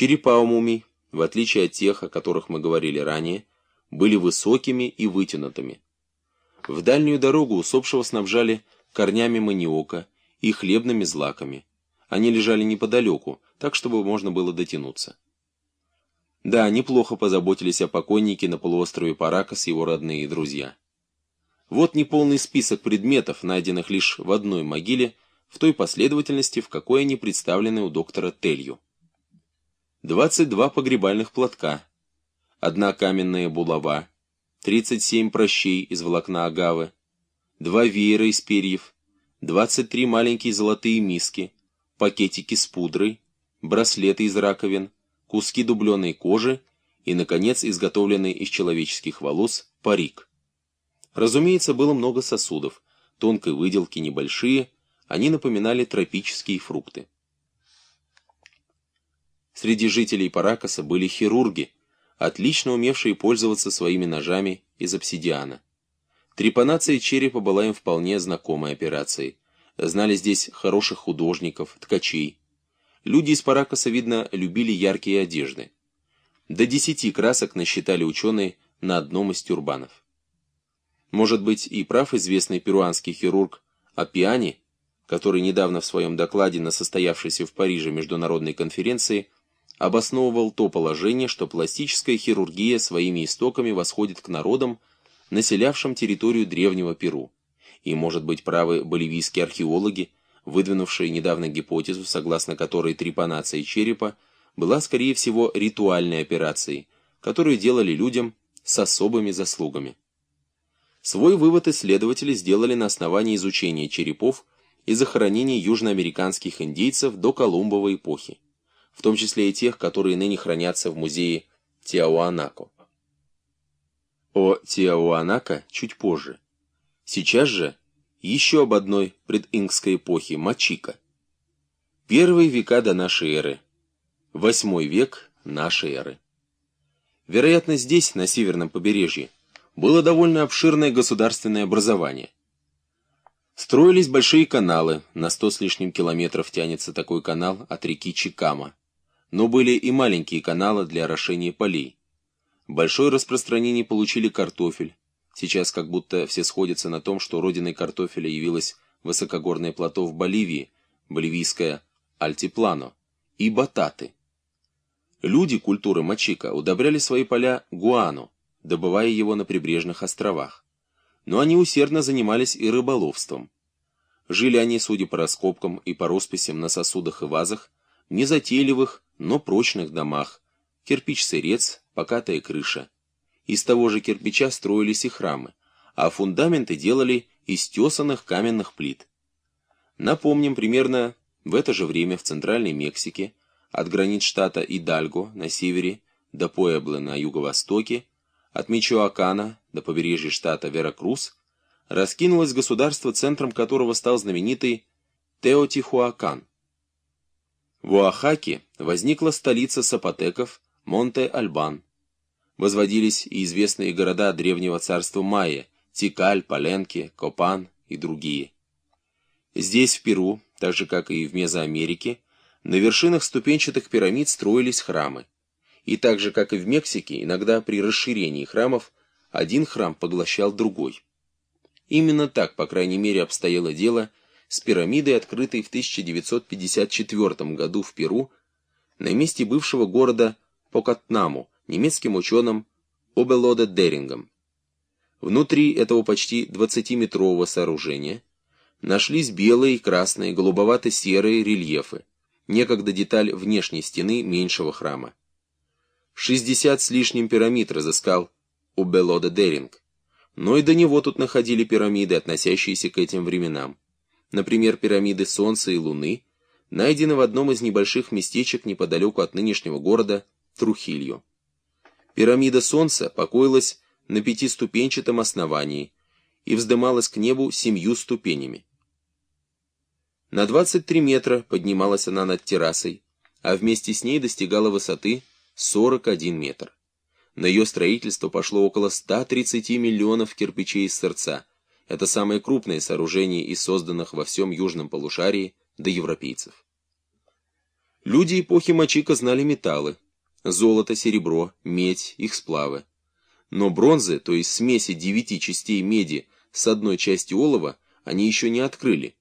Черепа у мумий, в отличие от тех, о которых мы говорили ранее, были высокими и вытянутыми. В дальнюю дорогу усопшего снабжали корнями маниока и хлебными злаками. Они лежали неподалеку, так чтобы можно было дотянуться. Да, неплохо позаботились о покойнике на полуострове Паракас его родные и друзья. Вот неполный список предметов, найденных лишь в одной могиле, в той последовательности, в какой они представлены у доктора Телью. 22 погребальных платка, одна каменная булава, 37 прощей из волокна агавы, два веера из перьев, 23 маленькие золотые миски, пакетики с пудрой, браслеты из раковин, куски дубленой кожи и, наконец, изготовленный из человеческих волос парик. Разумеется, было много сосудов, тонкой выделки небольшие, они напоминали тропические фрукты. Среди жителей Паракаса были хирурги, отлично умевшие пользоваться своими ножами из обсидиана. Трепанация черепа была им вполне знакомой операцией. Знали здесь хороших художников, ткачей. Люди из Паракаса, видно, любили яркие одежды. До десяти красок насчитали ученые на одном из тюрбанов. Может быть, и прав известный перуанский хирург Апиани, который недавно в своем докладе на состоявшейся в Париже международной конференции – обосновывал то положение, что пластическая хирургия своими истоками восходит к народам, населявшим территорию древнего Перу. И, может быть, правы боливийские археологи, выдвинувшие недавно гипотезу, согласно которой трепанация черепа была, скорее всего, ритуальной операцией, которую делали людям с особыми заслугами. Свой вывод исследователи сделали на основании изучения черепов и захоронений южноамериканских индейцев до Колумбовой эпохи в том числе и тех, которые ныне хранятся в музее Тиауанако. О Тиауанако чуть позже. Сейчас же еще об одной прединкской эпохе Мачика. Первые века до нашей эры. Восьмой век нашей эры. Вероятно, здесь, на северном побережье, было довольно обширное государственное образование. Строились большие каналы, на сто с лишним километров тянется такой канал от реки Чикама но были и маленькие каналы для орошения полей. Большое распространение получили картофель. Сейчас как будто все сходятся на том, что родиной картофеля явилось высокогорное плато в Боливии, боливийское Альтиплано, и бататы. Люди культуры Мачика удобряли свои поля гуану, добывая его на прибрежных островах. Но они усердно занимались и рыболовством. Жили они, судя по раскопкам и по росписям на сосудах и вазах, незатейливых, но прочных домах, кирпич-сырец, покатая крыша. Из того же кирпича строились и храмы, а фундаменты делали из тесанных каменных плит. Напомним, примерно в это же время в Центральной Мексике, от границ штата Идальго на севере до Пуэблы на юго-востоке, от Мичоакана до побережья штата Веракрус, раскинулось государство, центром которого стал знаменитый Теотихуакан. В Оахаке возникла столица сапотеков Монте-Альбан. Возводились и известные города древнего царства Майя – Тикаль, Паленки, Копан и другие. Здесь, в Перу, так же как и в Мезоамерике, на вершинах ступенчатых пирамид строились храмы. И так же, как и в Мексике, иногда при расширении храмов один храм поглощал другой. Именно так, по крайней мере, обстояло дело с пирамидой, открытой в 1954 году в Перу, на месте бывшего города Покатнаму, немецким ученым Обелоде Дерингом. Внутри этого почти 20-метрового сооружения нашлись белые, красные, голубовато-серые рельефы, некогда деталь внешней стены меньшего храма. 60 с лишним пирамид разыскал Обелоде Деринг, но и до него тут находили пирамиды, относящиеся к этим временам например, пирамиды Солнца и Луны, найдены в одном из небольших местечек неподалеку от нынешнего города Трухилью. Пирамида Солнца покоилась на пятиступенчатом основании и вздымалась к небу семью ступенями. На 23 метра поднималась она над террасой, а вместе с ней достигала высоты 41 метр. На ее строительство пошло около 130 миллионов кирпичей из сердца, это самое крупное сооружение из созданных во всем южном полушарии до европейцев. Люди эпохи Мачика знали металлы. Золото, серебро, медь, их сплавы. Но бронзы, то есть смеси девяти частей меди с одной частью олова, они еще не открыли.